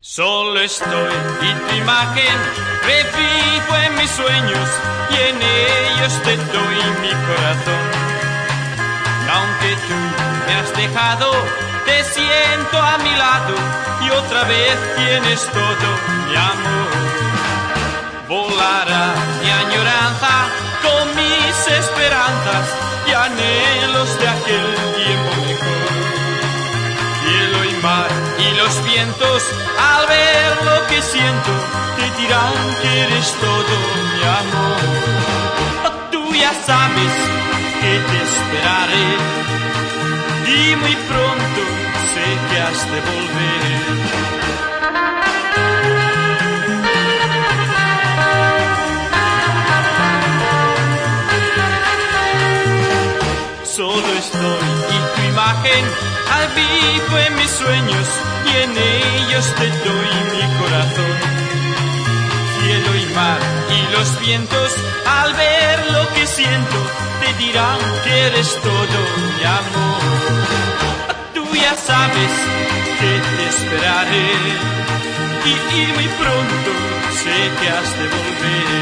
Solo estoy y tu imagen revivo en mis sueños y en ellos te doy mi corazón. Y aunque tú me has dejado, te siento a mi lado y otra vez tienes todo mi amor. Volará mi añoranza con mis esperanzas y anhelos de aquel tiempo mejor. Los vientos al ver lo que siento te dirán que eres todo mi amor. Tú ya sabes que te esperaré y muy pronto sé que has de volver. Solo estoy y tu imagen al vivo en mis sueños y en ellos te doy mi corazón. Cielo y mar y los vientos al ver lo que siento te dirán que eres todo mi amor. Tú ya sabes que te esperaré y, y muy pronto sé que has de volver.